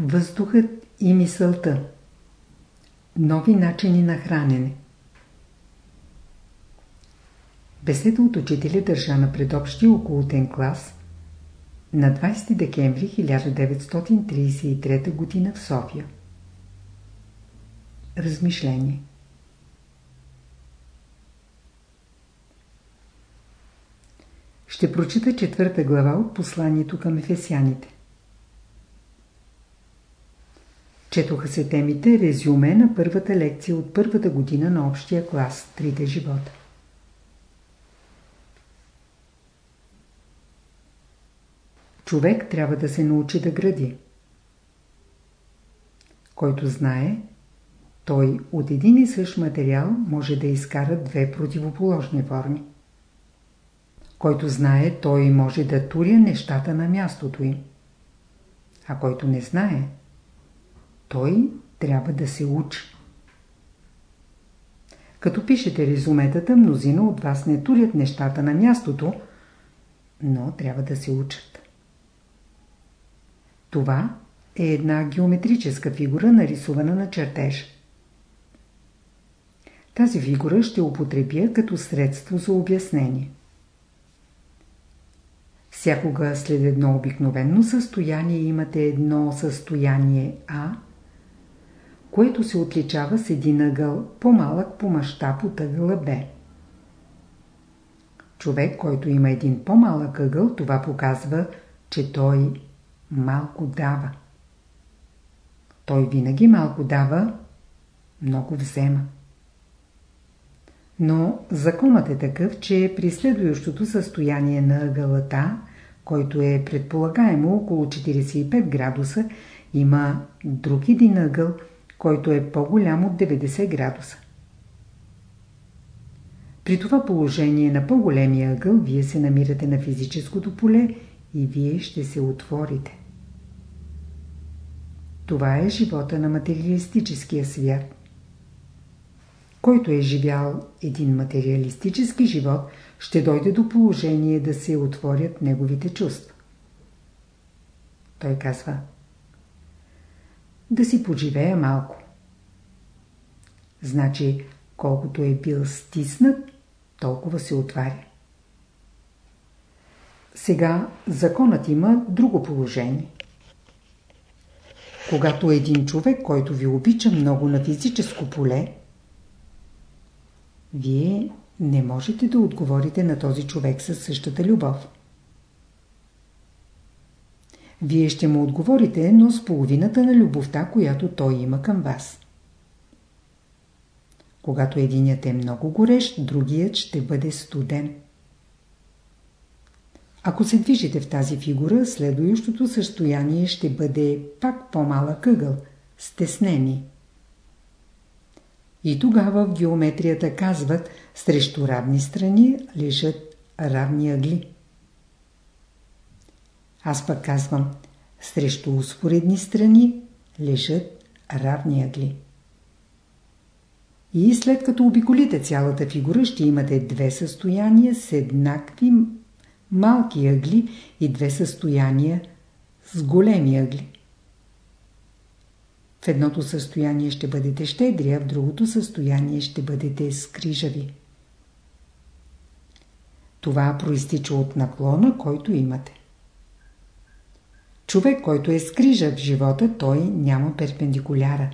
Въздухът и мисълта Нови начини на хранене Беседа от учителя държа на предобщия околотен клас на 20 декември 1933 г. в София. Размишление Ще прочита четвърта глава от посланието към ефесяните. Четоха се темите резюме на първата лекция от първата година на общия клас Трите живота. Човек трябва да се научи да гради. Който знае, той от един и същ материал може да изкара две противоположни форми. Който знае, той може да туря нещата на мястото им. А който не знае, той трябва да се учи. Като пишете резюметата, мнозина от вас не турят нещата на мястото, но трябва да се учат. Това е една геометрическа фигура, нарисувана на чертеж. Тази фигура ще употребя като средство за обяснение. Всякога след едно обикновено състояние имате едно състояние А, което се отличава с един ъгъл по-малък по мащаб от ъгъла Б. Човек, който има един по-малък ъгъл, това показва, че той малко дава. Той винаги малко дава, много взема. Но законът е такъв, че при следващото състояние на ъгълата, който е предполагаемо около 45 градуса, има друг един ъгъл, който е по-голям от 90 градуса. При това положение на по-големия ъгъл вие се намирате на физическото поле и вие ще се отворите. Това е живота на материалистическия свят. Който е живял един материалистически живот, ще дойде до положение да се отворят неговите чувства. Той казва Да си поживея малко. Значи, колкото е бил стиснат, толкова се отваря. Сега законът има друго положение. Когато един човек, който ви обича много на физическо поле, вие не можете да отговорите на този човек със същата любов. Вие ще му отговорите, но с половината на любовта, която той има към вас. Когато единият е много горещ, другият ще бъде студен. Ако се движите в тази фигура, следващото състояние ще бъде пак по-малък ъгъл, стеснени. И тогава в геометрията казват, срещу равни страни лежат равни ъгли. Аз пък казвам, срещу успоредни страни лежат равни ъгли. И след като обиколите цялата фигура, ще имате две състояния с еднакви малки ъгли и две състояния с големи ъгли. В едното състояние ще бъдете щедри, а в другото състояние ще бъдете скрижави. Това проистича от наклона, който имате. Човек, който е скрижав в живота, той няма перпендикуляра.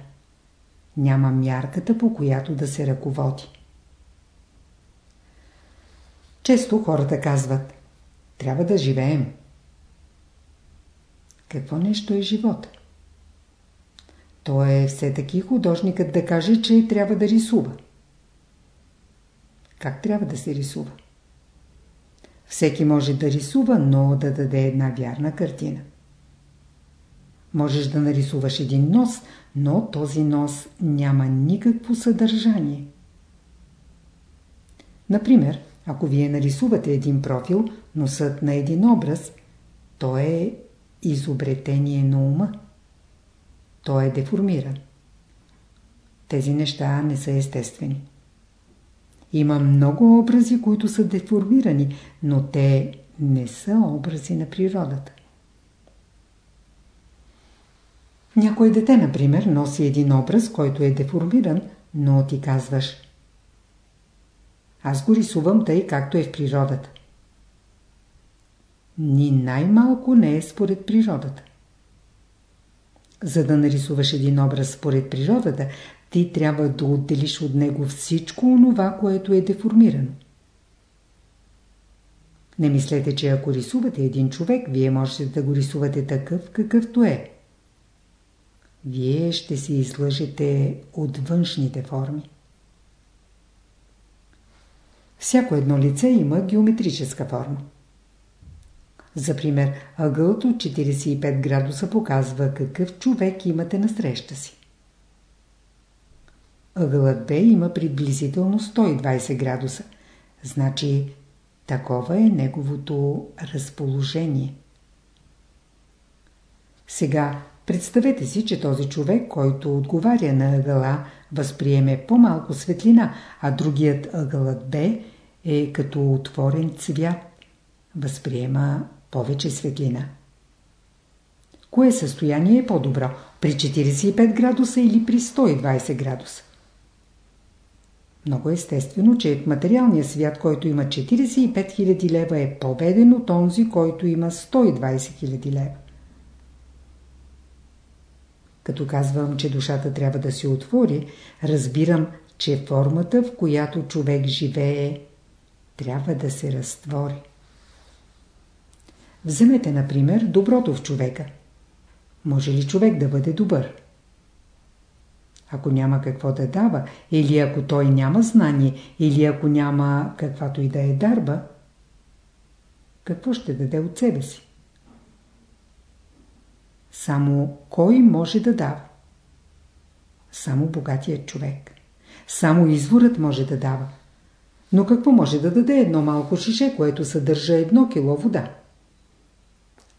Няма мярката, по която да се ръководи. Често хората казват Трябва да живеем. Какво нещо е живота? То е все таки художникът да каже, че трябва да рисува. Как трябва да се рисува? Всеки може да рисува, но да даде една вярна картина. Можеш да нарисуваш един нос, но този нос няма никакво съдържание. Например, ако вие нарисувате един профил, носът на един образ, то е изобретение на ума. Той е деформиран. Тези неща не са естествени. Има много образи, които са деформирани, но те не са образи на природата. Някой дете, например, носи един образ, който е деформиран, но ти казваш Аз го рисувам тъй, както е в природата. Ни най-малко не е според природата. За да нарисуваш един образ според природата, ти трябва да отделиш от него всичко онова, което е деформирано. Не мислете, че ако рисувате един човек, вие можете да го рисувате такъв, какъвто е. Вие ще се излъжете от външните форми. Всяко едно лице има геометрическа форма. За пример, ъгълът от 45 градуса показва какъв човек имате на среща си. Ъгълът Б има приблизително 120 градуса. Значи, такова е неговото разположение. Сега, представете си, че този човек, който отговаря на ъгъла, възприеме по-малко светлина, а другият ъгълът Б е като отворен цвят. Възприема повече светлина. Кое състояние е по-добро? При 45 градуса или при 120 градуса? Много естествено, че в материалния свят, който има 45 000 лева е по-беден от онзи, който има 120 000 лева. Като казвам, че душата трябва да се отвори, разбирам, че формата, в която човек живее, трябва да се разтвори. Вземете, например, доброто в човека. Може ли човек да бъде добър? Ако няма какво да дава, или ако той няма знание, или ако няма каквато и да е дарба, какво ще даде от себе си? Само кой може да дава? Само богатият човек. Само изворът може да дава. Но какво може да даде едно малко шише, което съдържа едно кило вода?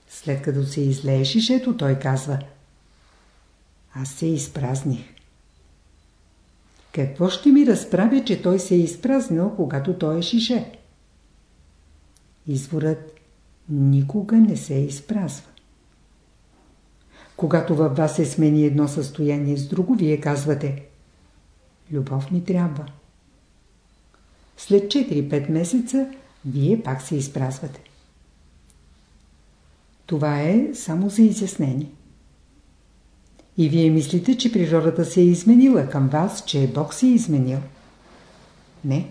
След като се излее шишето, той казва Аз се изпразних. Какво ще ми разправя, че той се е изпразнил, когато той е шише? Изворът никога не се изпразва. Когато във вас се смени едно състояние с друго, вие казвате Любов ми трябва. След 4-5 месеца вие пак се изпразвате. Това е само за изяснение. И вие мислите, че природата се е изменила към вас, че Бог се е изменил. Не.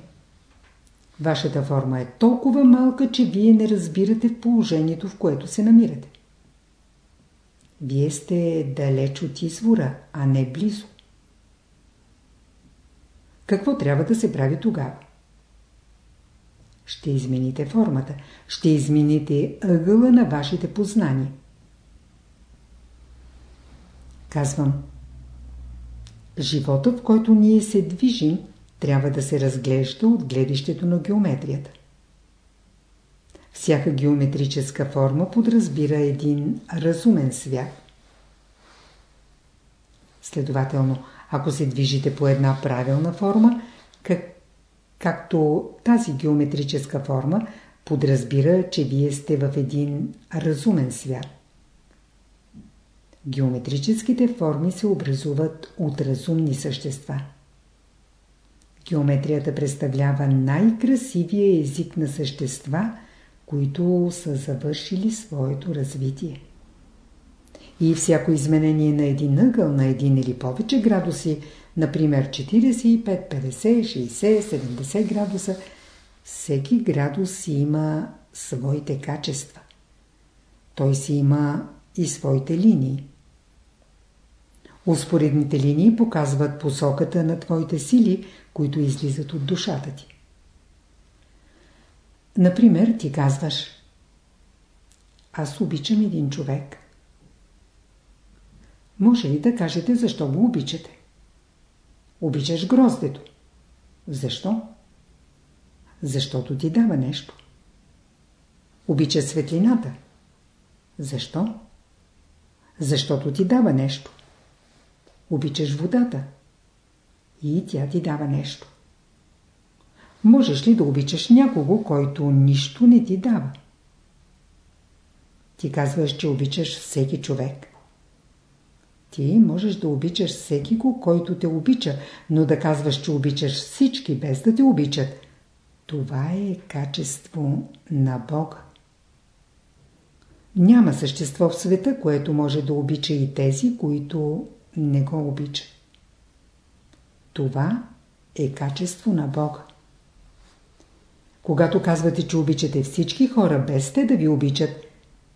Вашата форма е толкова малка, че вие не разбирате в положението, в което се намирате. Вие сте далеч от извора, а не близо. Какво трябва да се прави тогава? Ще измените формата, ще измените ъгъла на вашите познания. Казвам, живота, в който ние се движим, трябва да се разглежда от гледището на геометрията. Всяка геометрическа форма подразбира един разумен свят. Следователно, ако се движите по една правилна форма, как, както тази геометрическа форма подразбира, че вие сте в един разумен свят. Геометрическите форми се образуват от разумни същества. Геометрията представлява най-красивия език на същества, които са завършили своето развитие. И всяко изменение на един ъгъл на един или повече градуси, например 45, 50, 60, 70 градуса, всеки градус има своите качества. Той си има и своите линии. Успоредните линии показват посоката на твоите сили, които излизат от душата ти. Например, ти казваш Аз обичам един човек. Може ли да кажете защо го обичате? Обичаш гроздето. Защо? Защото ти дава нещо. Обича светлината. Защо? Защото ти дава нещо. Обичаш водата. И тя ти дава нещо. Можеш ли да обичаш някого, който нищо не ти дава? Ти казваш, че обичаш всеки човек. Ти можеш да обичаш всеки го, който те обича, но да казваш, че обичаш всички, без да те обичат. Това е качество на Бога. Няма същество в света, което може да обича и тези, които не го обичат. Това е качество на Бога. Когато казвате, че обичате всички хора, без те да ви обичат,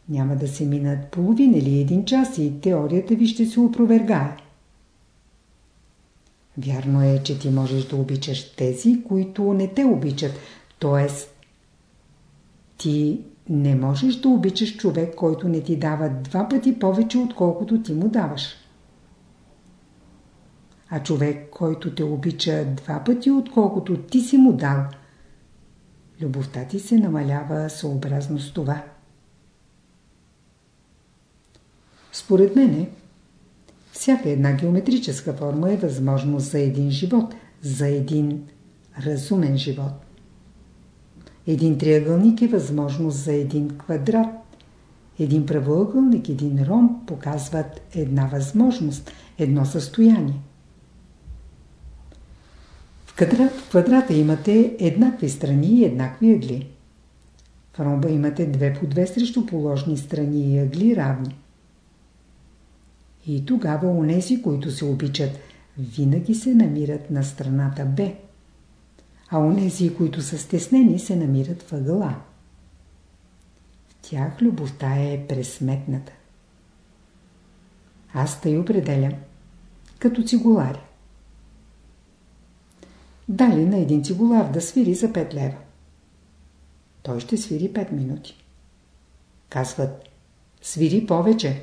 няма да се минат половин или един час и теорията ви ще се опровергае. Вярно е, че ти можеш да обичаш тези, които не те обичат, т.е. ти не можеш да обичаш човек, който не ти дава два пъти повече, отколкото ти му даваш. А човек, който те обича два пъти, отколкото ти си му дал, любовта ти се намалява съобразно с това. Според мене, всяка една геометрическа форма е възможност за един живот, за един разумен живот. Един триъгълник е възможност за един квадрат. Един правоъгълник, един ром показват една възможност, едно състояние. В квадрата имате еднакви страни и еднакви ъгли. В ромба имате две по две срещу положни страни и ъгли равни. И тогава унези, които се обичат, винаги се намират на страната Б. А унези, които са стеснени, се намират въгъла. В тях любовта е пресметната. Аз тъй определям, като цигуларя. Дали на един цигулар да свири за 5 лева. Той ще свири 5 минути. Казват, свири повече.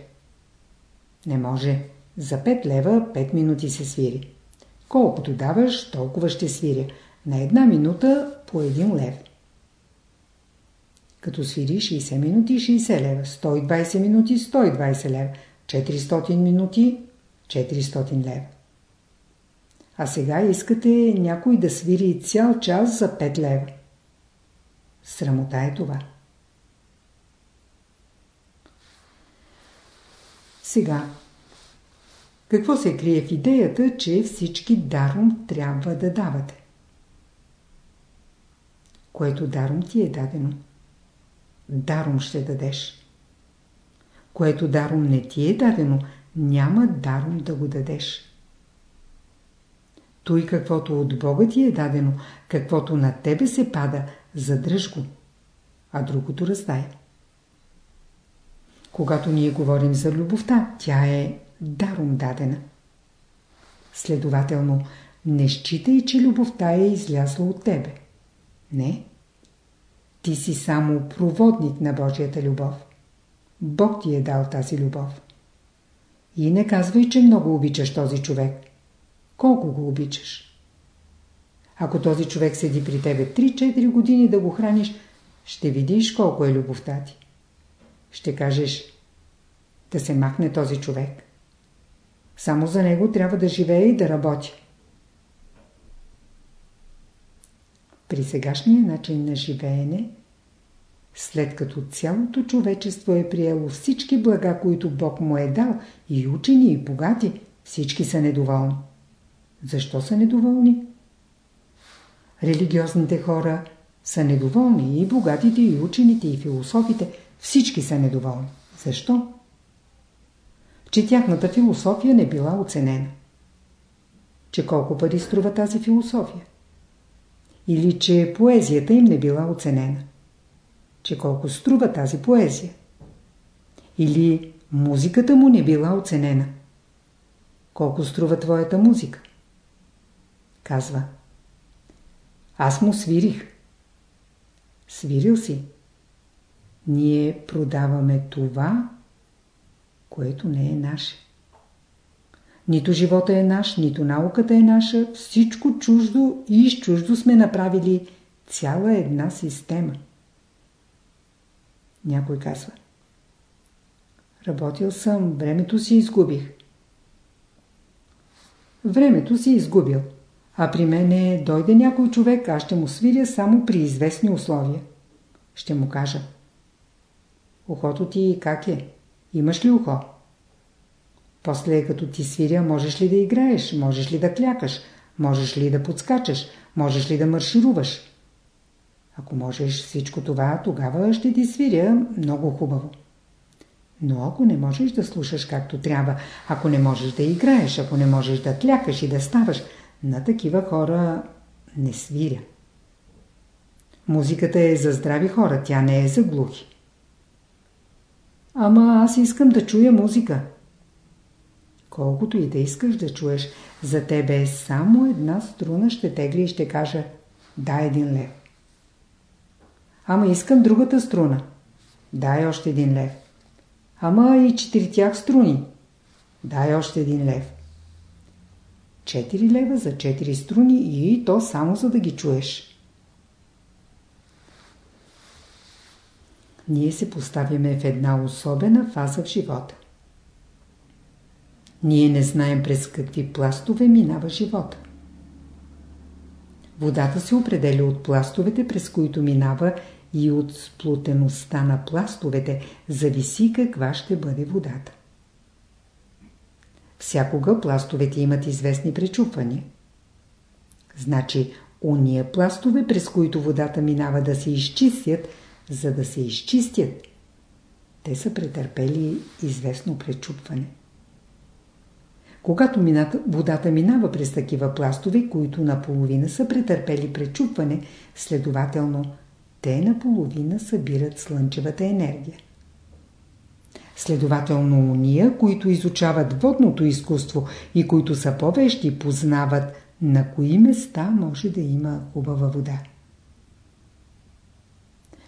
Не може. За 5 лева 5 минути се свири. Колкото даваш, толкова ще свиря. На една минута по един лев. Като свири 60 минути 60 лева, 120 минути 120 лева, 400 минути 400 лева. А сега искате някой да свири цял час за 5 лева. Срамота е това. Сега, какво се крие в идеята, че всички даром трябва да давате? Което даром ти е дадено, даром ще дадеш. Което даром не ти е дадено, няма даром да го дадеш. Той каквото от Бога ти е дадено, каквото на тебе се пада, задръж го, а другото раздай. Когато ние говорим за любовта, тя е даром дадена. Следователно, не считай, че любовта е излязла от тебе. Не. Ти си само проводник на Божията любов. Бог ти е дал тази любов. И не казвай, че много обичаш този човек. Колко го обичаш? Ако този човек седи при тебе 3-4 години да го храниш, ще видиш колко е любовта ти. Ще кажеш да се махне този човек. Само за него трябва да живее и да работи. При сегашния начин на живеене, след като цялото човечество е приело всички блага, които Бог му е дал, и учени, и богати, всички са недоволни. Защо са недоволни? Религиозните хора са недоволни, и богатите, и учените, и философите, всички са недоволни. Защо? Че тяхната философия не била оценена. Че колко пари струва тази философия? Или че поезията им не била оценена? Че колко струва тази поезия? Или музиката му не била оценена? Колко струва твоята музика? Казва. Аз му свирих. Свирил си. Ние продаваме това, което не е наше. Нито живота е наш, нито науката е наша, всичко чуждо и из чуждо сме направили цяла една система. Някой казва. Работил съм, времето си изгубих. Времето си изгубил. А при мене дойде някой човек, аз ще му свиря само при известни условия. Ще му кажа. Ухото ти как е? Имаш ли ухо? После като ти свиря, можеш ли да играеш, можеш ли да клякаш, можеш ли да подскачаш, можеш ли да маршируваш. Ако можеш всичко това, тогава ще ти свиря много хубаво. Но ако не можеш да слушаш както трябва, ако не можеш да играеш, ако не можеш да клякаш и да ставаш, на такива хора не свиря. Музиката е за здрави хора, тя не е за глухи. Ама аз искам да чуя музика. Колкото и да искаш да чуеш, за тебе само една струна ще тегли и ще кажа дай един лев. Ама искам другата струна. Дай още един лев. Ама и четиритях струни. Дай още един лев. Четири лева за четири струни и то само за да ги чуеш. Ние се поставяме в една особена фаза в живота. Ние не знаем през какви пластове минава живота. Водата се определя от пластовете, през които минава и от сплутеността на пластовете зависи каква ще бъде водата. Всякога пластовете имат известни пречупвания. Значи, уния пластове, през които водата минава да се изчистят, за да се изчистят, те са претърпели известно пречупване. Когато мината, водата минава през такива пластове, които наполовина са претърпели пречупване, следователно – те наполовина събират слънчевата енергия. Следователно уния, които изучават водното изкуство и които са повещи, познават на кои места може да има хубава вода.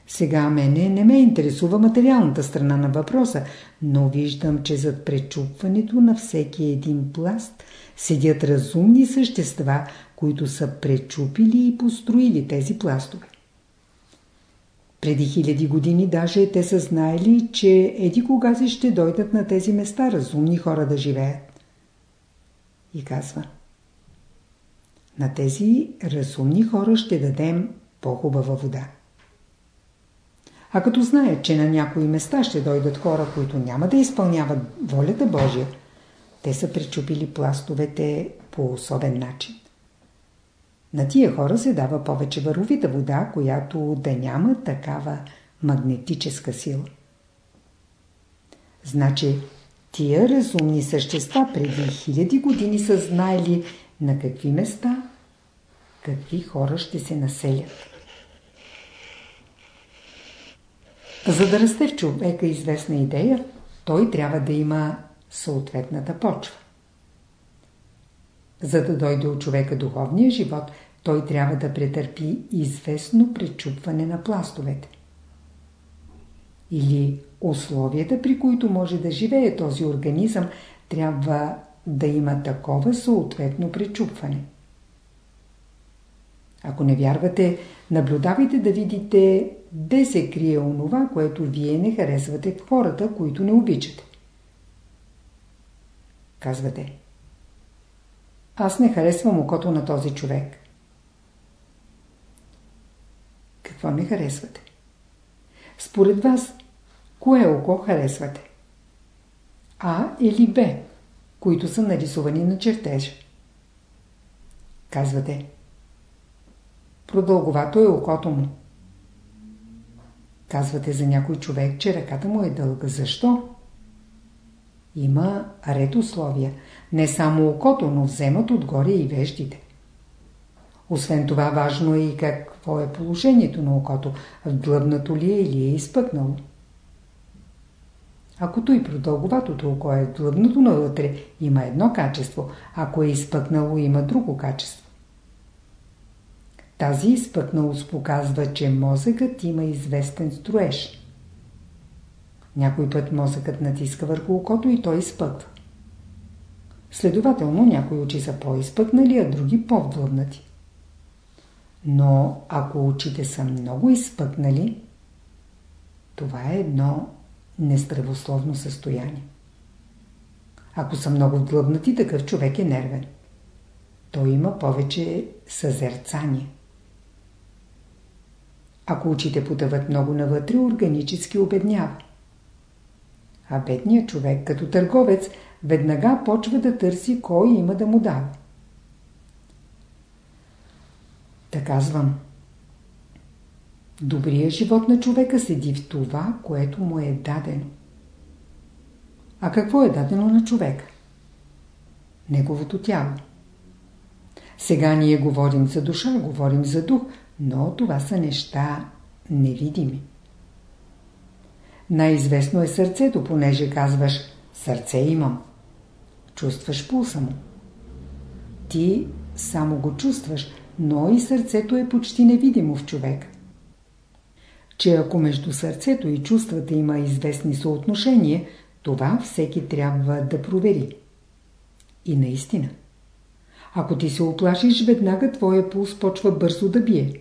Сега мене не ме интересува материалната страна на въпроса, но виждам, че зад пречупването на всеки един пласт седят разумни същества, които са пречупили и построили тези пластове. Преди хиляди години даже те са знаели, че еди кога си ще дойдат на тези места разумни хора да живеят. И казва На тези разумни хора ще дадем по-хубава вода. А като знаят, че на някои места ще дойдат хора, които няма да изпълняват волята Божия, те са причупили пластовете по особен начин. На тия хора се дава повече варовита вода, която да няма такава магнетическа сила. Значи, тия разумни същества преди хиляди години са знаели на какви места, какви хора ще се населят. За да расте в човека известна идея, той трябва да има съответната почва. За да дойде от човека духовния живот, той трябва да претърпи известно пречупване на пластовете. Или условията, при които може да живее този организъм, трябва да има такова съответно пречупване. Ако не вярвате, наблюдавайте да видите де се крие онова, което вие не харесвате в хората, които не обичате. Казвате – аз не харесвам окото на този човек. Какво не харесвате? Според вас, кое око харесвате? А или Б, които са нарисувани на чертеж? Казвате. Продълговато е окото му. Казвате за някой човек, че ръката му е дълга. Защо? Има ред условия. Не само окото, но вземат отгоре и веждите. Освен това, важно е и какво е положението на окото. Вдлъбнато ли е или е изпъкнало. Ако той продълговатото око е длъбнато навътре, има едно качество. Ако е изпъкнало, има друго качество. Тази изпъкналост показва, че мозъкът има известен строеж. Някой път мозъкът натиска върху окото и той изпъква. Следователно някои очи са по-изпъкнали, а други по-вдлъбнати. Но ако очите са много изпъкнали, това е едно нездравословно състояние. Ако са много вдлъбнати, такъв човек е нервен. Той има повече съзерцание. Ако очите потъват много навътре, органически обеднява. А бедният човек, като търговец, веднага почва да търси кой има да му дава. Та казвам. Добрият живот на човека седи в това, което му е дадено. А какво е дадено на човека? Неговото тяло. Сега ние говорим за душа, говорим за дух, но това са неща невидими. Най-известно е сърцето, понеже казваш «Сърце имам». Чувстваш пулса му. Ти само го чувстваш, но и сърцето е почти невидимо в човек. Че ако между сърцето и чувствата има известни съотношения, това всеки трябва да провери. И наистина. Ако ти се оплашиш, веднага твоя пулс почва бързо да бие.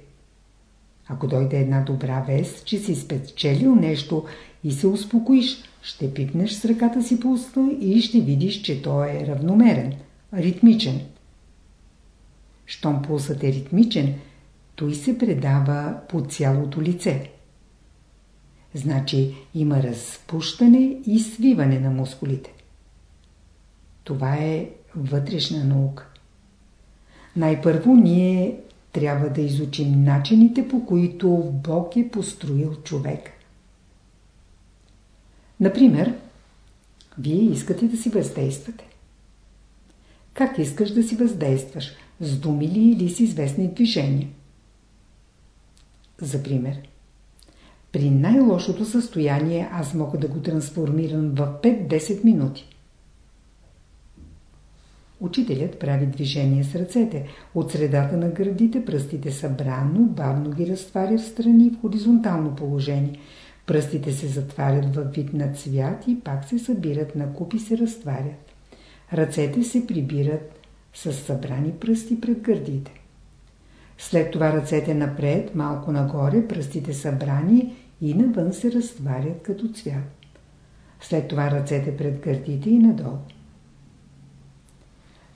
Ако дойде една добра вест, че си спечелил нещо и се успокоиш, ще пипнеш с ръката си пулса и ще видиш, че той е равномерен, ритмичен. Щом пулсът е ритмичен, той се предава по цялото лице. Значи има разпущане и свиване на мускулите. Това е вътрешна наука. Най-първо ние трябва да изучим начините, по които Бог е построил човек. Например, вие искате да си въздействате. Как искаш да си въздействаш? С думи ли или с известни движения? За пример. При най-лошото състояние аз мога да го трансформирам в 5-10 минути. Учителят прави движение с ръцете. От средата на гърдите пръстите събрано, бавно ги разтваря в страни в хоризонтално положение. Пръстите се затварят във вид на цвят и пак се събират на куп и се разтварят. Ръцете се прибират с събрани пръсти пред гърдите. След това ръцете напред, малко нагоре, пръстите събрани и навън се разтварят като цвят. След това ръцете пред гърдите и надолу.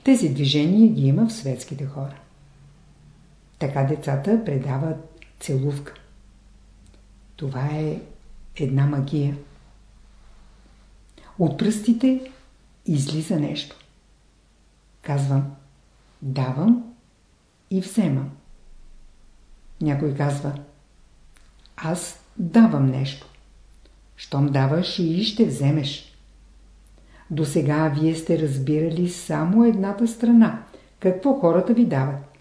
Тези движения ги има в светските хора. Така децата предават целувка. Това е една магия. От пръстите излиза нещо. Казвам, давам и вземам. Някой казва, аз давам нещо. Щом даваш и ще вземеш. До сега вие сте разбирали само едната страна. Какво хората ви дават?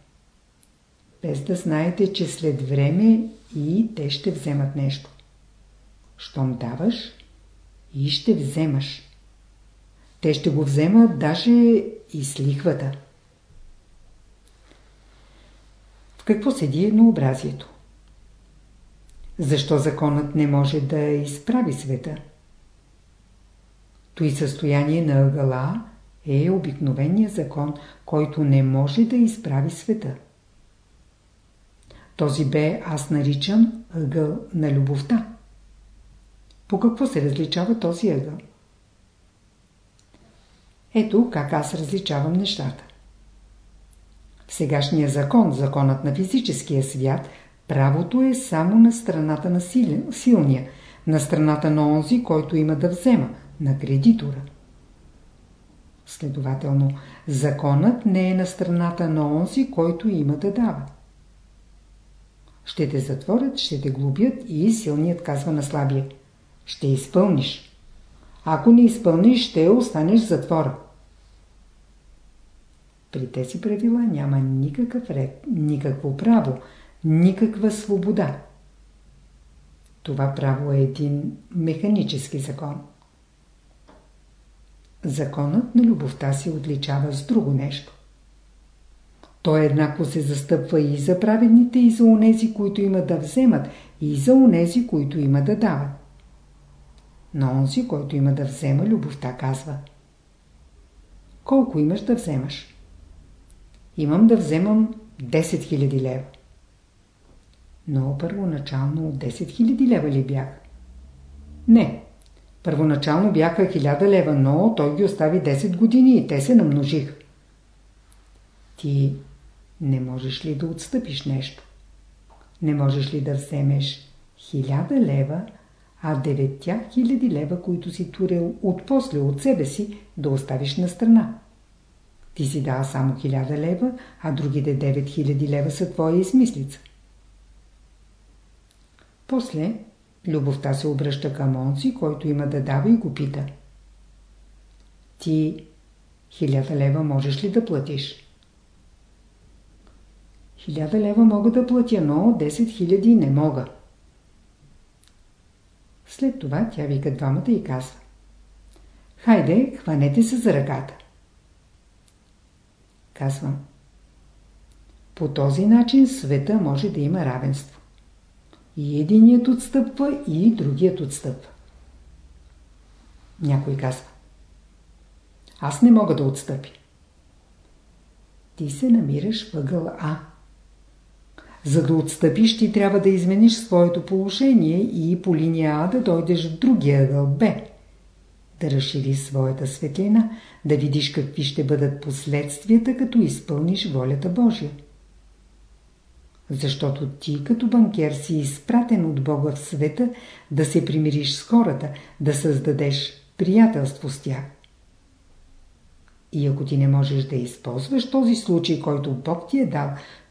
Без да знаете, че след време и те ще вземат нещо. Щом даваш, и ще вземаш. Те ще го вземат даже и с лихвата. В какво седи еднообразието? Защо законът не може да изправи света? Той състояние на ъгъла е обикновения закон, който не може да изправи света. Този бе аз наричам ъгъл на любовта. По какво се различава този ъгъл? Ето как аз различавам нещата. В сегашния закон, законът на физическия свят, правото е само на страната на силния, на страната на онзи, който има да взема, на кредитора. Следователно, законът не е на страната на онзи, който има да дава. Ще те затворят, ще те глубят и силният казва на слабия. Ще изпълниш. Ако не изпълниш, ще останеш в затвора. При тези правила няма никакъв ред, никакво право, никаква свобода. Това право е един механически закон. Законът на любовта се отличава с друго нещо. Той еднакво се застъпва и за праведните, и за онези, които има да вземат, и за онези, които има да дават. На онзи, който има да взема, любовта казва. Колко имаш да вземаш? Имам да вземам 10 000 лева. Но първоначално 10 000 лева ли бях? Не. Първоначално бяха 1000 лева, но той ги остави 10 години и те се намножиха. Ти не можеш ли да отстъпиш нещо? Не можеш ли да вземеш 1000 лева, а девеття хиляди лева, които си турил от после от себе си, да оставиш на страна. Ти си дал само хиляда лева, а другите девет хиляди лева са твоя измислица. После любовта се обръща към онзи, който има да дава и го пита. Ти хиляда лева можеш ли да платиш? Хиляда лева мога да платя, но 10 хиляди не мога. След това тя вика двамата и казва. Хайде, хванете се за ръката. Казвам. По този начин света може да има равенство. И единият отстъпва, и другият отстъпва. Някой казва. Аз не мога да отстъпи. Ти се намираш въгъл А. За да отстъпиш, ти трябва да измениш своето положение и по линия А да дойдеш в другия ъгъл Б. Да разшириш своята светлина, да видиш какви ще бъдат последствията, като изпълниш волята Божия. Защото ти като банкер си изпратен от Бога в света да се примириш с хората, да създадеш приятелство с тях. И ако ти не можеш да използваш този случай, който Бог ти е дал,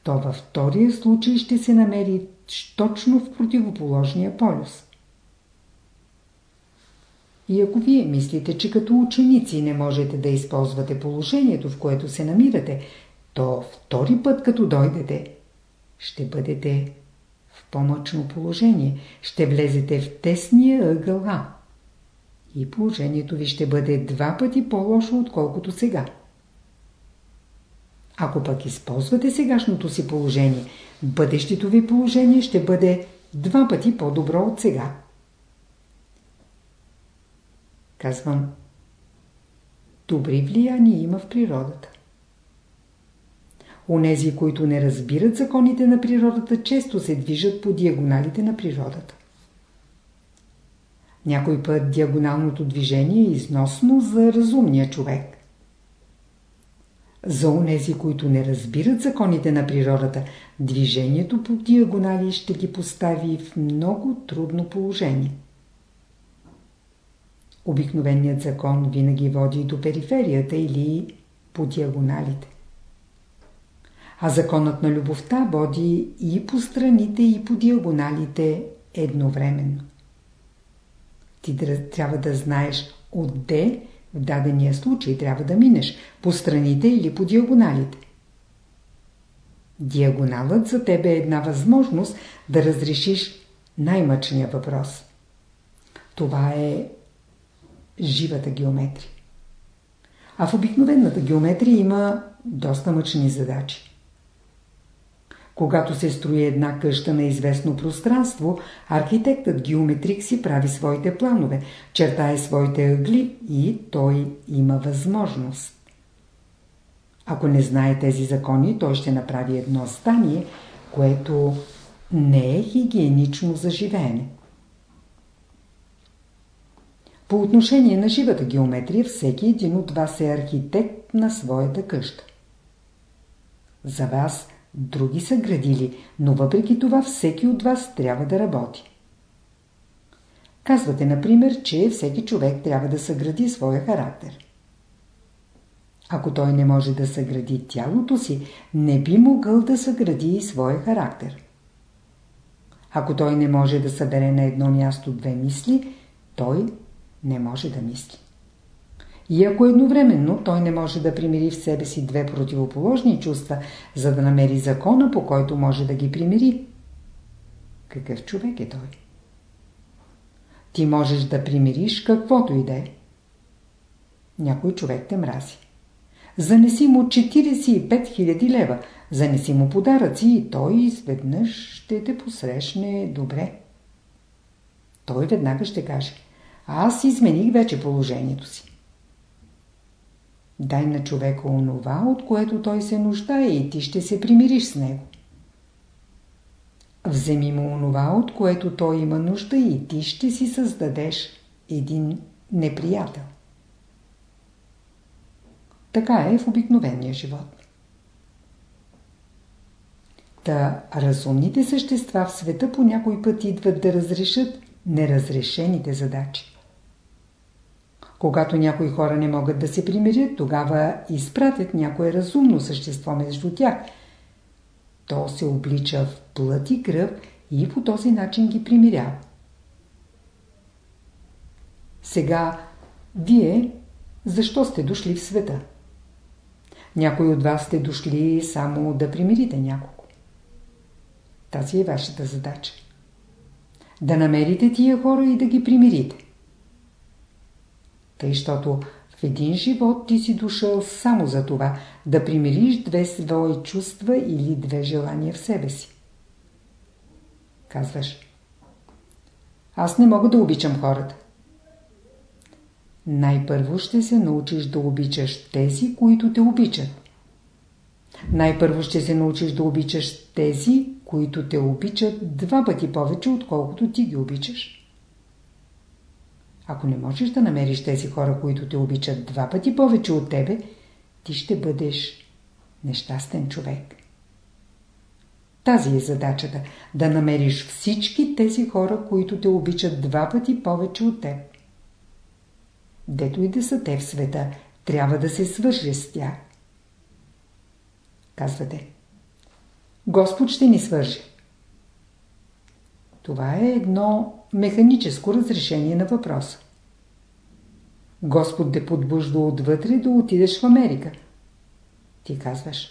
то във втория случай ще се намери точно в противоположния полюс. И ако вие мислите, че като ученици не можете да използвате положението, в което се намирате, то втори път, като дойдете, ще бъдете в помъчно положение, ще влезете в тесния ъгъл А. И положението ви ще бъде два пъти по-лошо, отколкото сега. Ако пък използвате сегашното си положение, бъдещето ви положение ще бъде два пъти по-добро от сега. Казвам, добри влияния има в природата. Онези, които не разбират законите на природата, често се движат по диагоналите на природата. Някой път диагоналното движение е износно за разумния човек. За онези, които не разбират законите на природата, движението по диагонали ще ги постави в много трудно положение. Обикновеният закон винаги води до периферията или по диагоналите. А законът на любовта води и по страните, и по диагоналите едновременно. Ти трябва да знаеш отде в дадения случай трябва да минеш по страните или по диагоналите. Диагоналът за тебе е една възможност да разрешиш най-мъчния въпрос. Това е живата геометрия. А в обикновената геометрия има доста мъчни задачи. Когато се строи една къща на известно пространство, архитектът геометрик си прави своите планове, чертае своите ъгли и той има възможност. Ако не знае тези закони, той ще направи едно стание, което не е хигиенично за живеене. По отношение на живата геометрия, всеки един от вас е архитект на своята къща. За вас – Други са градили, но въпреки това всеки от вас трябва да работи. Казвате, например, че всеки човек трябва да съгради своя характер. Ако той не може да съгради тялото си, не би могъл да съгради и своя характер. Ако той не може да събере на едно място две мисли, той не може да мисли. И ако едновременно той не може да примири в себе си две противоположни чувства, за да намери закона, по който може да ги примири, какъв човек е той? Ти можеш да примириш каквото и да е. Някой човек те мрази. Занеси му 45 000 лева, занеси му подаръци и той изведнъж ще те посрещне добре. Той веднага ще каже, аз измених вече положението си. Дай на човека онова, от което той се нуждае и ти ще се примириш с него. Вземи му онова, от което той има нужда и ти ще си създадеш един неприятел. Така е в обикновения живот. Та разумните същества в света по някой път идват да разрешат неразрешените задачи. Когато някои хора не могат да се примирят, тогава изпратят някое разумно същество между тях. То се облича в плът и кръв и по този начин ги примирява. Сега, вие защо сте дошли в света? Някои от вас сте дошли само да примирите някого. Тази е вашата задача. Да намерите тия хора и да ги примирите. Тъй, щото в един живот ти си дошъл само за това, да примириш две свои чувства или две желания в себе си. Казваш, аз не мога да обичам хората. Най-първо ще се научиш да обичаш тези, които те обичат. Най-първо ще се научиш да обичаш тези, които те обичат два пъти повече, отколкото ти ги обичаш. Ако не можеш да намериш тези хора, които те обичат два пъти повече от тебе, ти ще бъдеш нещастен човек. Тази е задачата – да намериш всички тези хора, които те обичат два пъти повече от теб. Дето и да са те в света, трябва да се свърже с тях. Казвате, Господ ще ни свърже. Това е едно механическо разрешение на въпроса. Господ те подбужда отвътре да отидеш в Америка. Ти казваш.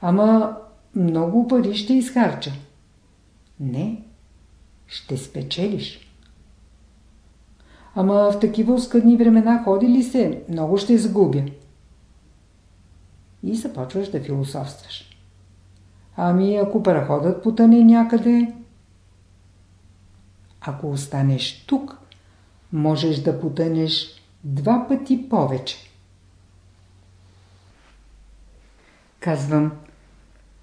Ама много пари ще изхарча. Не, ще спечелиш. Ама в такива оскъдни времена ходи ли се, много ще загубя. И започваш да философстваш. Ами ако параходът потъне някъде... Ако останеш тук, можеш да потънеш два пъти повече. Казвам,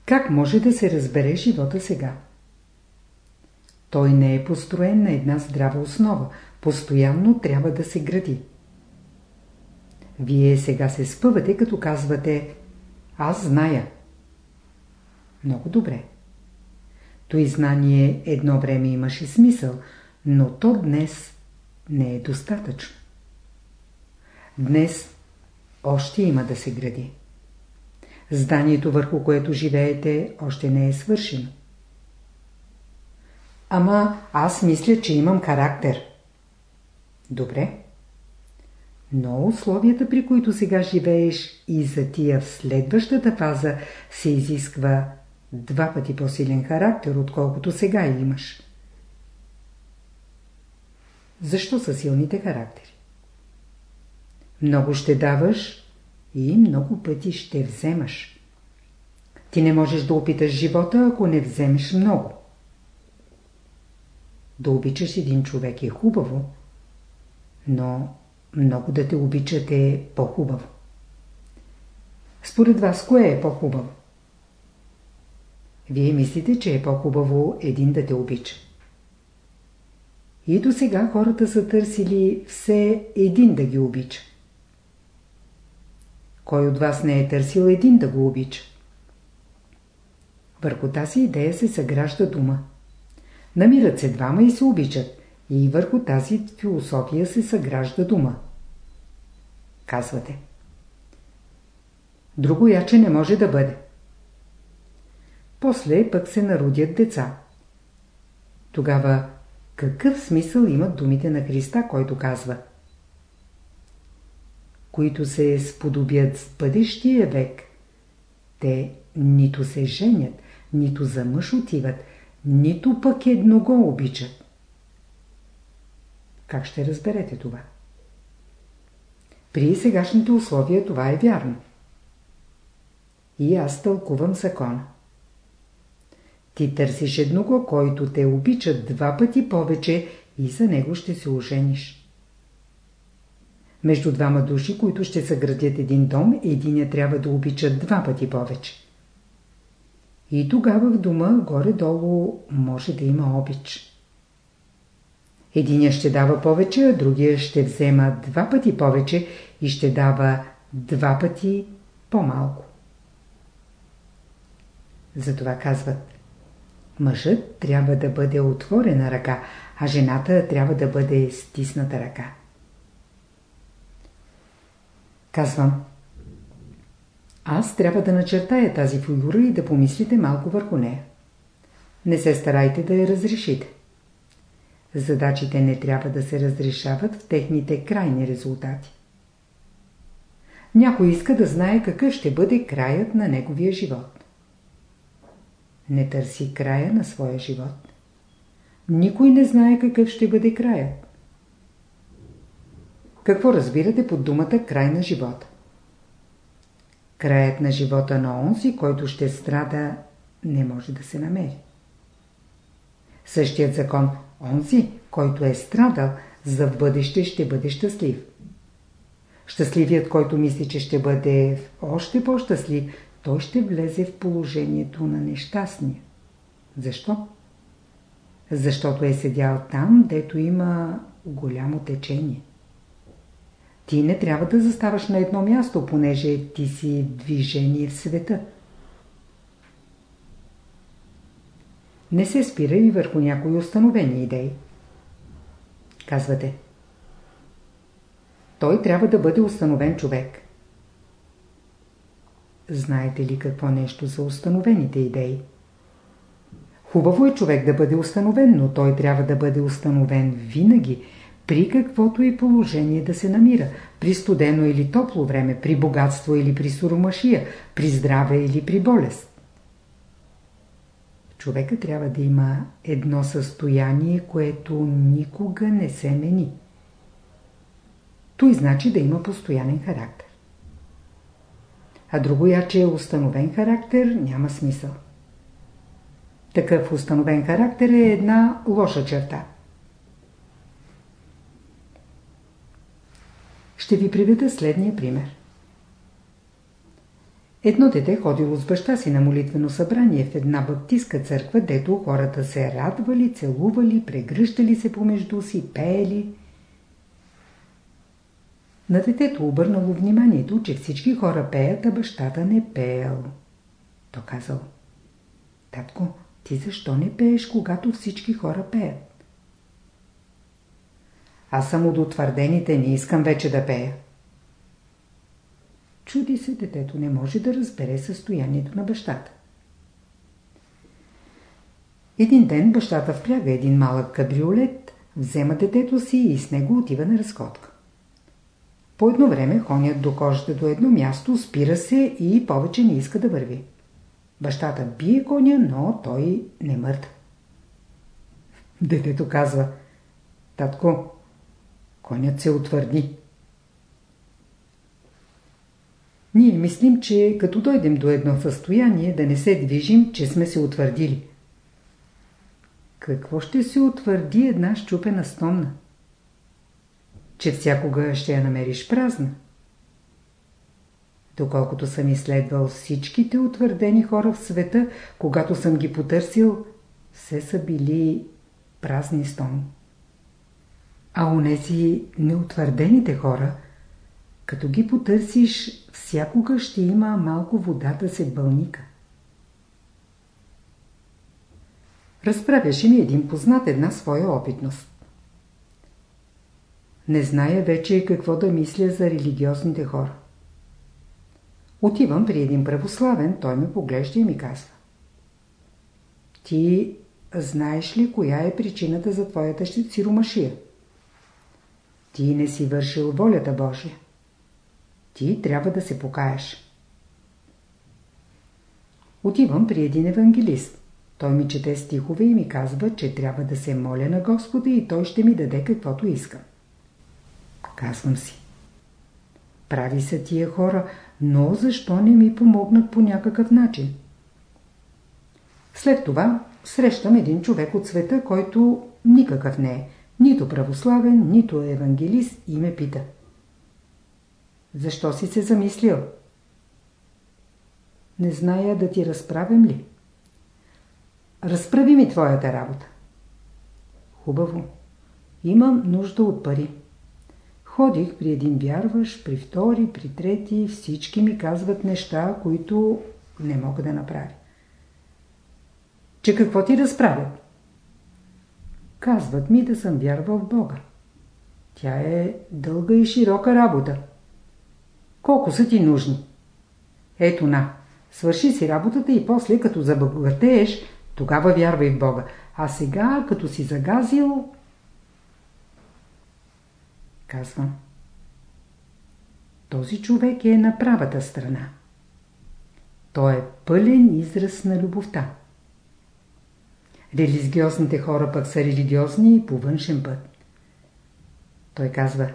как може да се разбере живота сега? Той не е построен на една здрава основа. Постоянно трябва да се гради. Вие сега се спъвате, като казвате Аз зная. Много добре. Той знание едно време имаше смисъл, но то днес не е достатъчно. Днес още има да се гради. Зданието, върху което живеете, още не е свършено. Ама аз мисля, че имам характер. Добре. Но условията, при които сега живееш и за тия в следващата фаза, се изисква два пъти по-силен характер, отколкото сега имаш. Защо са силните характери? Много ще даваш и много пъти ще вземаш. Ти не можеш да опиташ живота, ако не вземеш много. Да обичаш един човек е хубаво, но много да те обичат е по-хубаво. Според вас, кое е по-хубаво? Вие мислите, че е по-хубаво един да те обича. И до сега хората са търсили все един да ги обича. Кой от вас не е търсил един да го обича? Върху тази идея се съгражда дума. Намират се двама и се обичат. И върху тази философия се съгражда дума. Казвате. Друго яче не може да бъде. После пък се народят деца. Тогава какъв смисъл имат думите на Христа, който казва Които се сподобят с бъдещия век, те нито се женят, нито за мъж отиват, нито пък едно го обичат. Как ще разберете това? При сегашните условия това е вярно. И аз тълкувам закона. Ти търсиш едного, който те обича два пъти повече и за него ще се ожениш. Между двама души, които ще съградят един дом, единя трябва да обича два пъти повече. И тогава в дома горе-долу може да има обич. Единя ще дава повече, а другия ще взема два пъти повече и ще дава два пъти по-малко. Затова казват Мъжът трябва да бъде отворена ръка, а жената трябва да бъде стисната ръка. Казвам. Аз трябва да начертая тази фигура и да помислите малко върху нея. Не се старайте да я разрешите. Задачите не трябва да се разрешават в техните крайни резултати. Някой иска да знае какъв ще бъде краят на неговия живот. Не търси края на своя живот. Никой не знае какъв ще бъде краят. Какво разбирате под думата край на живота? Краят на живота на онзи, който ще страда, не може да се намери. Същият закон, онзи, който е страдал, за бъдеще ще бъде щастлив. Щастливият, който мисли, че ще бъде още по-щастлив, той ще влезе в положението на нещастния. Защо? Защото е седял там, дето има голямо течение. Ти не трябва да заставаш на едно място, понеже ти си движение в света. Не се спира и върху някои установени идеи. Казвате. Той трябва да бъде установен човек. Знаете ли какво нещо за установените идеи? Хубаво е човек да бъде установен, но той трябва да бъде установен винаги, при каквото и положение да се намира, при студено или топло време, при богатство или при суромашия, при здраве или при болест. Човека трябва да има едно състояние, което никога не се мени. Той значи да има постоянен характер. А другоя, че е установен характер, няма смисъл. Такъв установен характер е една лоша черта. Ще ви приведа следния пример. Едно дете ходило с баща си на молитвено събрание в една баптистка църква, дето хората се радвали, целували, прегръщали се помежду си, пеели. На детето обърнало вниманието, че всички хора пеят, а бащата не пеел. То казал, татко, ти защо не пееш, когато всички хора пеят? Аз съм от утвърдените, не искам вече да пея. Чуди се, детето не може да разбере състоянието на бащата. Един ден бащата впряга един малък кабриолет, взема детето си и с него отива на разходка. По едно време хонят до кожата до едно място, спира се и повече не иска да върви. Бащата бие коня, но той не мъртва. Детето казва, татко, конят се утвърди. Ние мислим, че като дойдем до едно състояние да не се движим, че сме се утвърдили. Какво ще се утвърди една щупена стомна? Че всякога ще я намериш празна. Доколкото съм изследвал всичките утвърдени хора в света, когато съм ги потърсил, все са били празни стоми. А унези неутвърдените хора, като ги потърсиш, всякога ще има малко вода да се бълника. Разправяше ми един познат една своя опитност. Не зная вече какво да мисля за религиозните хора. Отивам при един православен, той ме поглежда и ми казва. Ти знаеш ли коя е причината за твоята сиромашия? Ти не си вършил волята Божия. Ти трябва да се покаеш. Отивам при един евангелист. Той ми чете стихове и ми казва, че трябва да се моля на Господа и той ще ми даде каквото искам. Казвам си. Прави са тия хора, но защо не ми помогнат по някакъв начин? След това срещам един човек от света, който никакъв не е. Нито православен, нито евангелист и ме пита. Защо си се замислил? Не зная да ти разправям ли? Разправи ми твоята работа. Хубаво. Имам нужда от пари. Ходих при един вярваш, при втори, при трети, всички ми казват неща, които не мога да направя. че какво ти разправят? Казват ми да съм вярвал в Бога. Тя е дълга и широка работа. Колко са ти нужни? Ето на, свърши си работата и после като забогатееш, тогава вярвай в Бога. А сега, като си загазил... Казвам. Този човек е на правата страна. Той е пълен израз на любовта. Религиозните хора пък са религиозни и по външен път. Той казва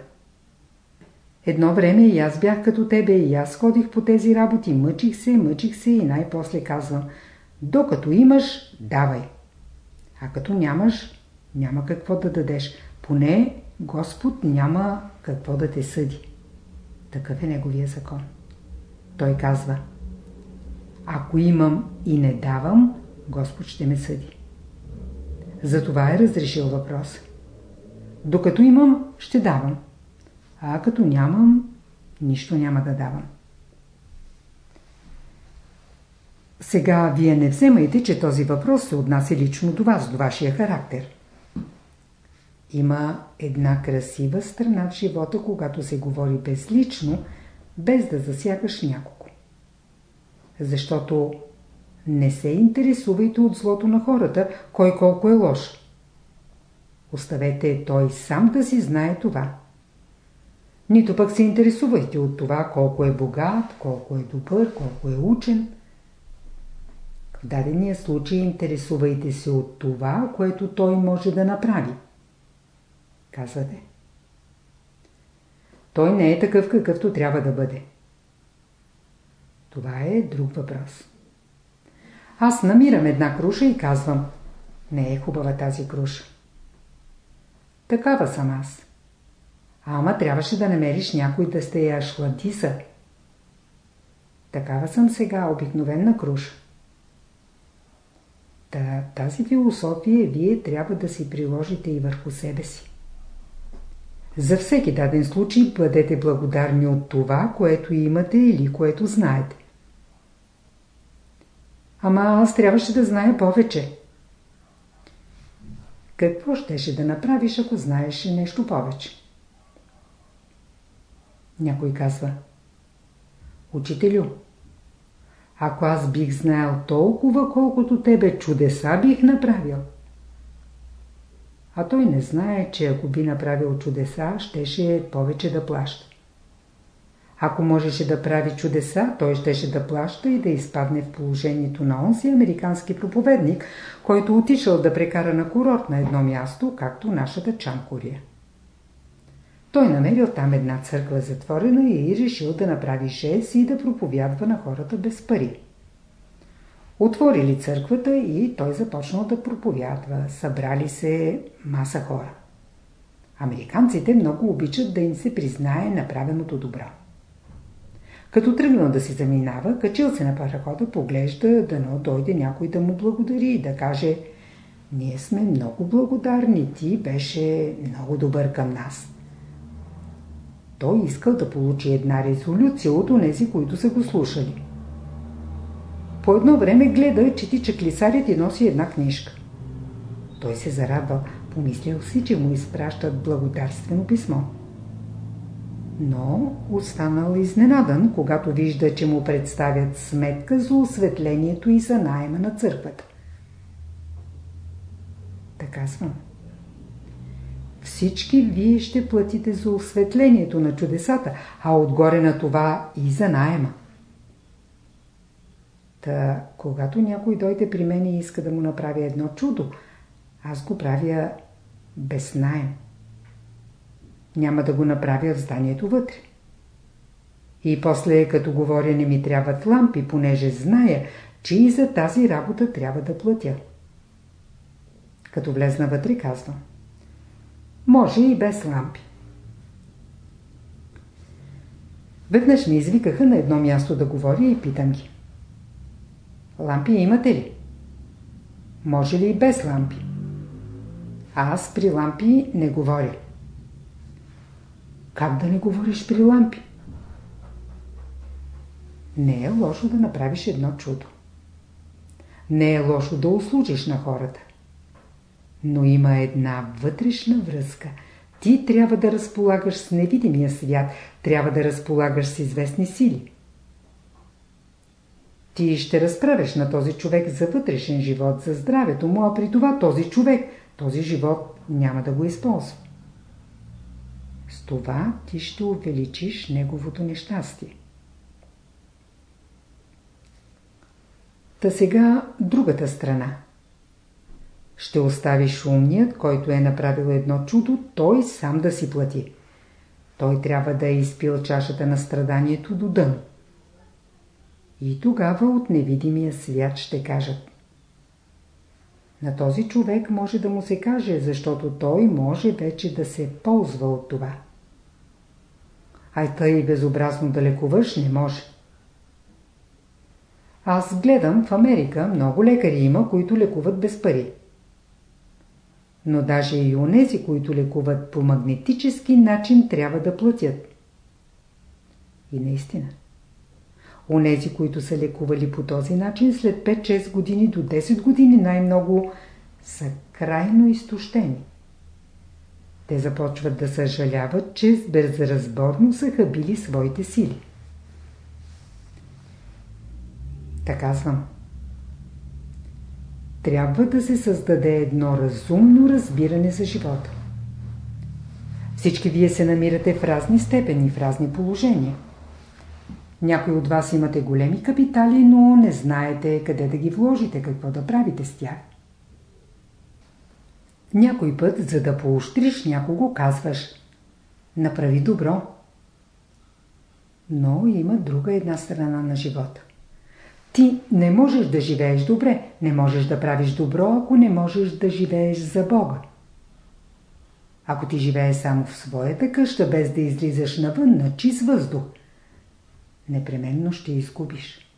Едно време и аз бях като тебе и аз ходих по тези работи, мъчих се, мъчих се и най-после казвам Докато имаш, давай. А като нямаш, няма какво да дадеш. Поне Господ няма какво да те съди. Такъв е неговия закон. Той казва Ако имам и не давам, Господ ще ме съди. Затова е разрешил въпрос. Докато имам, ще давам. А като нямам, нищо няма да давам. Сега вие не вземайте, че този въпрос се отнася лично до вас, до вашия характер. Има една красива страна в живота, когато се говори безлично, без да засягаш някого. Защото не се интересувайте от злото на хората, кой колко е лош. Оставете той сам да си знае това. Нито пък се интересувайте от това колко е богат, колко е добър, колко е учен. В дадения случай интересувайте се от това, което той може да направи. Казвате. Той не е такъв какъвто трябва да бъде. Това е друг въпрос. Аз намирам една круша и казвам, не е хубава тази круша. Такава съм аз. Ама трябваше да намериш някой да сте я шладиса. Такава съм сега, обикновена круша. Та, тази философия вие трябва да си приложите и върху себе си. За всеки даден случай бъдете благодарни от това, което имате или което знаете. Ама аз трябваше да знае повече. Какво щеше да направиш, ако знаеше нещо повече? Някой казва. Учителю, ако аз бих знаел толкова, колкото тебе чудеса бих направил. А той не знае, че ако би направил чудеса, щеше повече да плаща. Ако можеше да прави чудеса, той щеше да плаща и да изпадне в положението на онзи американски проповедник, който отишъл да прекара на курорт на едно място, както нашата Чанкория. Той намерил там една църква затворена и решил да направи шест и да проповядва на хората без пари. Отворили църквата и той започнал да проповядва. Събрали се маса хора. Американците много обичат да им се признае направеното добро. Като тръгнал да си заминава, качил се на парахода, поглежда, дано дойде някой да му благодари и да каже «Ние сме много благодарни, ти беше много добър към нас». Той искал да получи една резолюция от онези, които са го слушали. По едно време гледа, че ти чеклисарят и носи една книжка. Той се зарадвал, помислил си, че му изпращат благодарствено писмо но останал изненадан, когато вижда, че му представят сметка за осветлението и за найема на църквата. Така съм. Всички вие ще платите за осветлението на чудесата, а отгоре на това и за найема. Та, когато някой дойде при мен и иска да му направя едно чудо, аз го правя без найем няма да го направя в зданието вътре. И после, като говоря, не ми трябват лампи, понеже зная, че и за тази работа трябва да платя. Като влезна вътре, казвам. Може и без лампи. Веднъж ми извикаха на едно място да говоря и питам ги. Лампи имате ли? Може ли и без лампи? Аз при лампи не говоря. Как да не говориш при лампи? Не е лошо да направиш едно чудо. Не е лошо да услужиш на хората. Но има една вътрешна връзка. Ти трябва да разполагаш с невидимия свят, трябва да разполагаш с известни сили. Ти ще разправиш на този човек за вътрешен живот, за здравето му, а при това този човек, този живот няма да го използва. С това ти ще увеличиш неговото нещастие. Та сега другата страна. Ще оставиш умният, който е направил едно чудо, той сам да си плати. Той трябва да е изпил чашата на страданието до дъно. И тогава от невидимия свят ще кажат. На този човек може да му се каже, защото той може вече да се ползва от това. Ай тъй безобразно да лекуваш не може. Аз гледам в Америка много лекари има, които лекуват без пари. Но даже и онези, които лекуват по магнетически начин, трябва да платят. И наистина. Онези, които са лекували по този начин, след 5-6 години до 10 години най-много са крайно изтощени. Те започват да съжаляват, че безразборно са хабили своите сили. Така съм. Трябва да се създаде едно разумно разбиране за живота. Всички вие се намирате в разни степени, в разни положения. Някои от вас имате големи капитали, но не знаете къде да ги вложите, какво да правите с тях. Някой път, за да поощриш някого, казваш Направи добро. Но има друга една страна на живота. Ти не можеш да живееш добре, не можеш да правиш добро, ако не можеш да живееш за Бога. Ако ти живееш само в своята къща, без да излизаш навън на чист въздух, непременно ще изгубиш.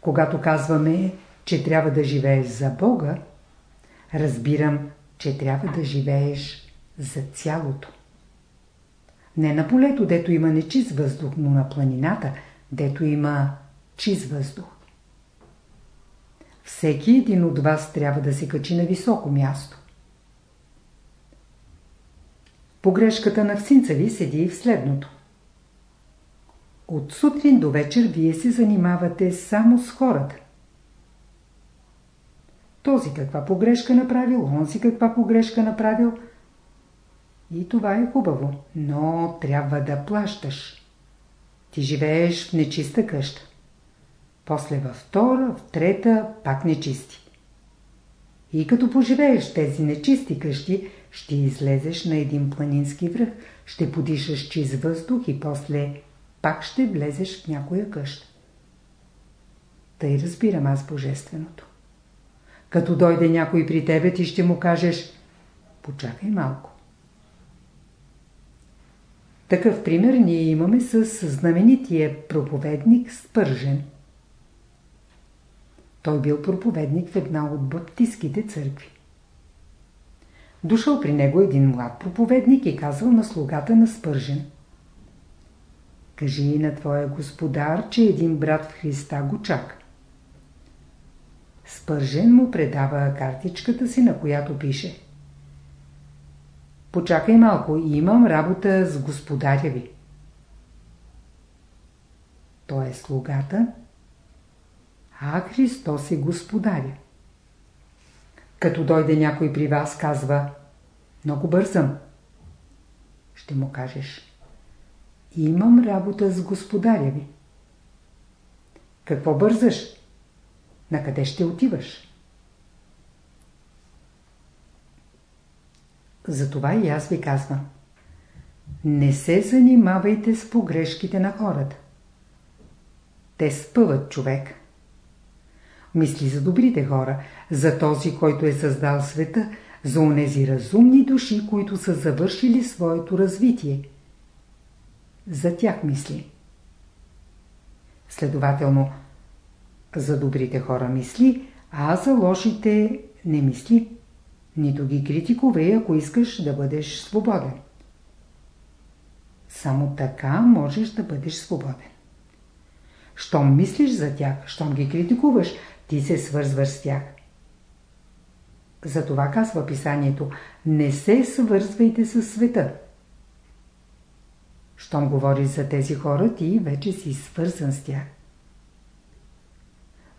Когато казваме, че трябва да живееш за Бога, разбирам, че трябва да живееш за цялото. Не на полето, дето има нечист въздух, но на планината, дето има чист въздух. Всеки един от вас трябва да се качи на високо място. Погрешката на всинца ви седи в следното. От сутрин до вечер вие се занимавате само с хората. Този каква погрешка направил, онзи каква погрешка направил. И това е хубаво, но трябва да плащаш. Ти живееш в нечиста къща. После във втора, в трета, пак нечисти. И като поживееш тези нечисти къщи, ще излезеш на един планински връх, ще подишаш чист въздух и после пак ще влезеш в някоя къща. Тъй разбирам аз Божественото. Като дойде някой при тебе, ти ще му кажеш почакай малко. Такъв пример ние имаме с знаменития проповедник Спържен. Той бил проповедник в една от баптистските църкви. Дошъл при него един млад проповедник и казал на слугата на Спържен – Кажи на твоя господар, че един брат в Христа го чака. Спържен му предава картичката си, на която пише Почакай малко, имам работа с господаря ви. Той е слугата, а Христос е господаря. Като дойде някой при вас, казва Много бързам. Ще му кажеш Имам работа с господаря ви. Какво бързаш? На къде ще отиваш? Затова и аз ви казвам. Не се занимавайте с погрешките на хората. Те спъват човек. Мисли за добрите хора, за този, който е създал света, за онези разумни души, които са завършили своето развитие – за тях мисли. Следователно, за добрите хора мисли, а за лошите не мисли. Нито ги критикувай, ако искаш да бъдеш свободен. Само така можеш да бъдеш свободен. Щом мислиш за тях, щом ги критикуваш, ти се свързваш с тях. Затова казва писанието, не се свързвайте с света. Щом говориш за тези хора, ти вече си свързан с тях.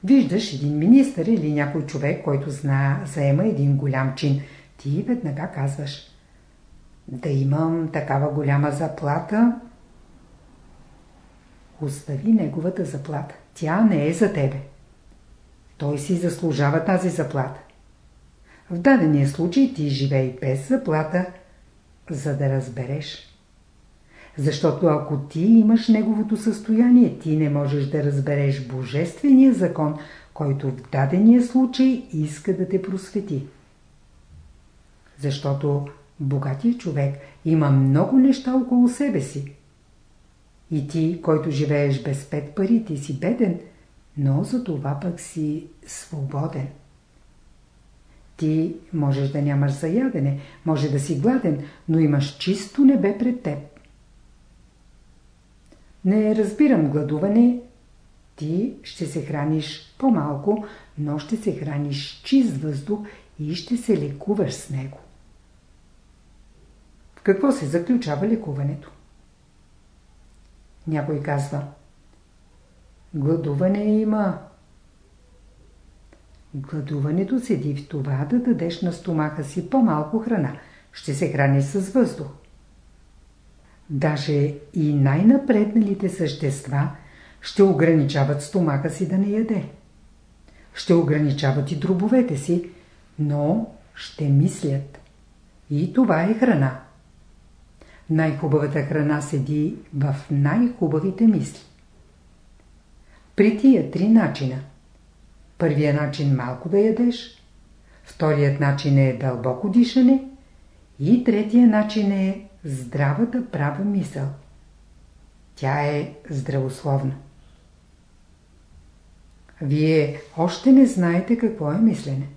Виждаш един министър или някой човек, който зна, заема един голям чин. Ти веднага казваш да имам такава голяма заплата. Остави неговата заплата. Тя не е за тебе. Той си заслужава тази заплата. В дадения случай ти живей без заплата, за да разбереш. Защото ако ти имаш неговото състояние, ти не можеш да разбереш божествения закон, който в дадения случай иска да те просвети. Защото богатия човек има много неща около себе си. И ти, който живееш без пет пари, ти си беден, но за това пък си свободен. Ти можеш да нямаш за ядене, може да си гладен, но имаш чисто небе пред теб. Не разбирам гладуване. Ти ще се храниш по-малко, но ще се храниш чист въздух и ще се лекуваш с него. В какво се заключава лекуването? Някой казва Гладуване има. Гладуването седи в това да дадеш на стомаха си по-малко храна. Ще се храни с въздух. Даже и най-напредналите същества ще ограничават стомаха си да не яде. Ще ограничават и дробовете си, но ще мислят. И това е храна. Най-хубавата храна седи в най-хубавите мисли. При тия три начина. Първият начин малко да ядеш, вторият начин е дълбоко дишане и третия начин е здравата права мисъл. Тя е здравословна. Вие още не знаете какво е мислене.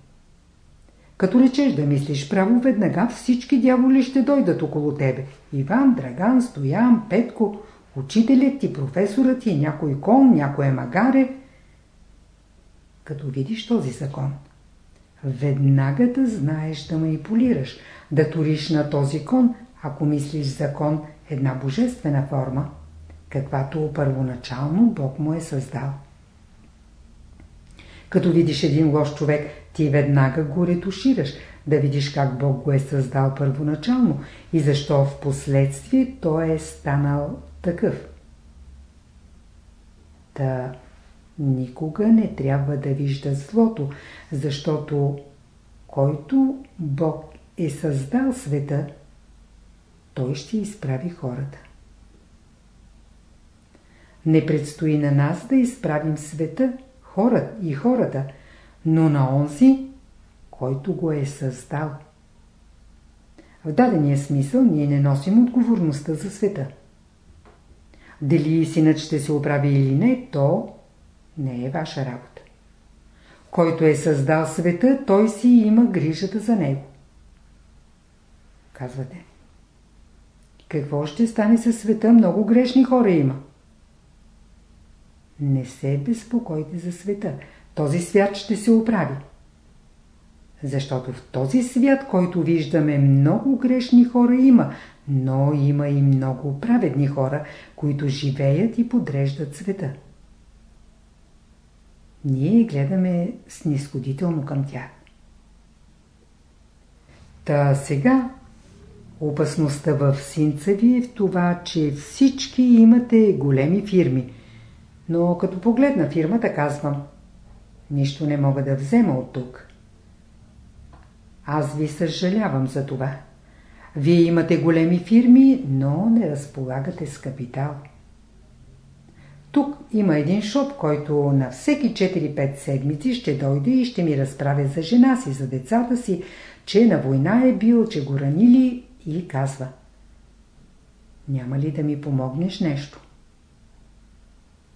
Като речеш да мислиш право, веднага всички дяволи ще дойдат около тебе. Иван, Драган, Стоян, Петко, учителят ти, професорът ти, някой кон, някое магаре. Като видиш този закон, веднага да знаеш да манипулираш, да туриш на този кон, ако мислиш закон една божествена форма, каквато първоначално Бог му е създал. Като видиш един лош човек, ти веднага го ретушираш, да видиш как Бог го е създал първоначално и защо в последствие той е станал такъв. Та никога не трябва да вижда злото, защото който Бог е създал света, той ще изправи хората. Не предстои на нас да изправим света, хората и хората, но на онзи, който го е създал. В дадения смисъл ние не носим отговорността за света. Дали синът ще се оправи или не, то не е ваша работа. Който е създал света, той си има грижата за него. Казвате. Какво ще стане със света? Много грешни хора има. Не се безпокойте за света. Този свят ще се оправи. Защото в този свят, който виждаме, много грешни хора има, но има и много праведни хора, които живеят и подреждат света. Ние гледаме снисходително към тях. Та сега Опасността в синца ви е в това, че всички имате големи фирми. Но като погледна фирмата казвам, нищо не мога да взема от тук. Аз ви съжалявам за това. Вие имате големи фирми, но не разполагате с капитал. Тук има един шоп, който на всеки 4-5 седмици ще дойде и ще ми разправя за жена си, за децата си, че на война е бил, че го ранили и казва Няма ли да ми помогнеш нещо?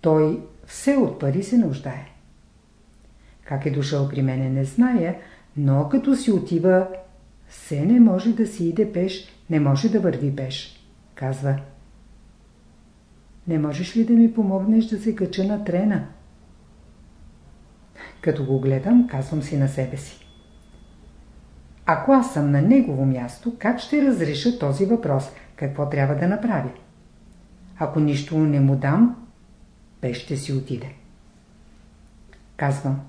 Той все от пари се нуждае. Как е дошъл при мене не зная, но като си отива, все не може да си иде пеш, не може да върви пеш. Казва Не можеш ли да ми помогнеш да се кача на трена? Като го гледам, казвам си на себе си. Ако аз съм на негово място, как ще разреша този въпрос? Какво трябва да направя? Ако нищо не му дам, бе ще си отиде. Казвам.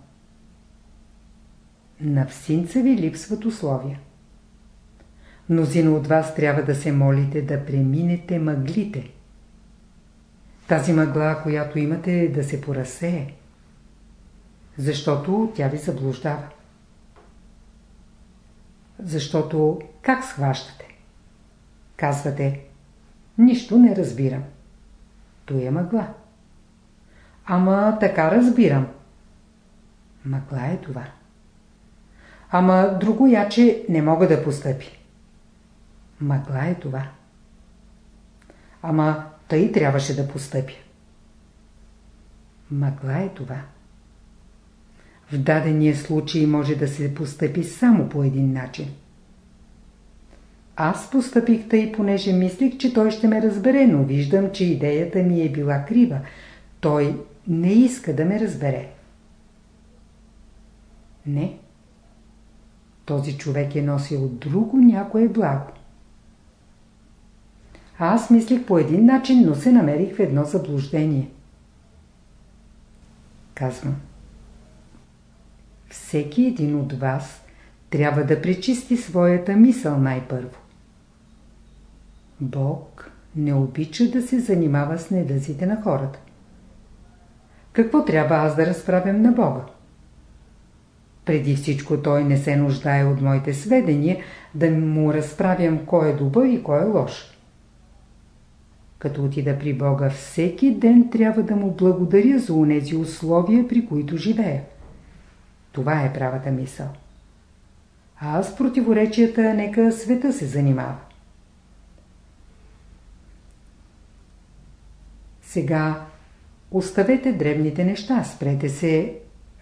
На всинца ви липсват условия. Мнозина от вас трябва да се молите да преминете мъглите. Тази мъгла, която имате, да се поразсее. Защото тя ви заблуждава. Защото как схващате? Казвате, нищо не разбирам. То е мъгла. Ама така разбирам. Мъгла е това. Ама друго яче не мога да постъпи. Мъгла е това. Ама тъй трябваше да постъпя. Мъгла е това. В дадения случай може да се постъпи само по един начин. Аз постъпих тъй, понеже мислих, че той ще ме разбере, но виждам, че идеята ми е била крива. Той не иска да ме разбере. Не. Този човек е носил друго някое благо. Аз мислих по един начин, но се намерих в едно заблуждение. Казвам. Всеки един от вас трябва да пречисти своята мисъл най-първо. Бог не обича да се занимава с недъзите на хората. Какво трябва аз да разправям на Бога? Преди всичко той не се нуждае от моите сведения, да му разправям кой е добър и кой е лош. Като отида при Бога всеки ден трябва да му благодаря за унези условия, при които живея. Това е правата мисъл. А с противоречията нека света се занимава. Сега оставете дребните неща, спрете се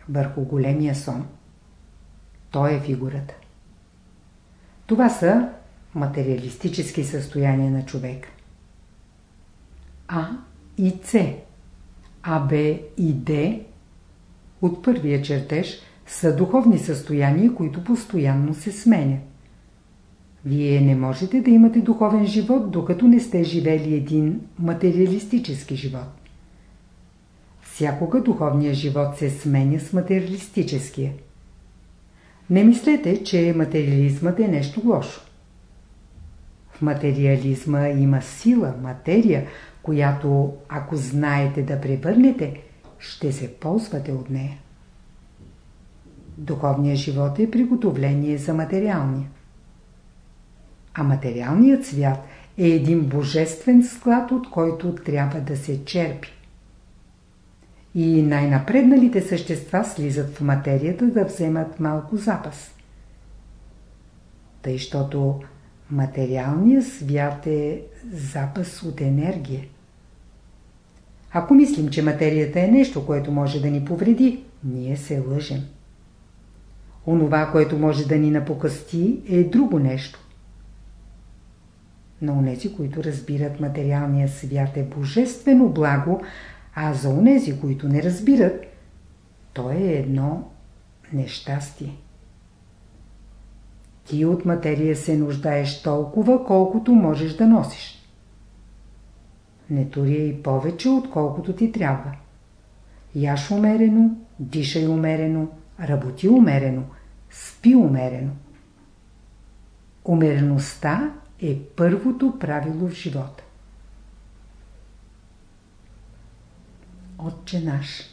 върху големия сон. Той е фигурата. Това са материалистически състояния на човека. А и С, А, Б и Д от първия чертеж са духовни състояния, които постоянно се сменят. Вие не можете да имате духовен живот, докато не сте живели един материалистически живот. Всякога духовният живот се сменя с материалистическия. Не мислете, че материализмът е нещо лошо. В материализма има сила, материя, която ако знаете да превърнете, ще се ползвате от нея. Духовният живот е приготовление за материалния. А материалният свят е един божествен склад, от който трябва да се черпи. И най-напредналите същества слизат в материята да вземат малко запас. Тъй, защото материалният свят е запас от енергия. Ако мислим, че материята е нещо, което може да ни повреди, ние се лъжем. Онова, което може да ни напокъсти, е друго нещо. На онези, които разбират материалния свят е божествено благо, а за онези, които не разбират, то е едно нещастие. Ти от материя се нуждаеш толкова, колкото можеш да носиш. Не и повече, отколкото ти трябва. Яш умерено, дишай умерено, работи умерено, спи умерено. Умереността е първото правило в живота. Отче наш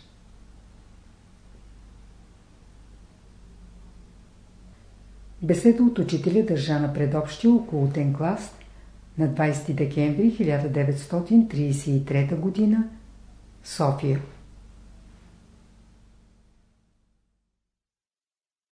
Беседа от учителя държа на предобщия околотен клас на 20 декември 1933 г. София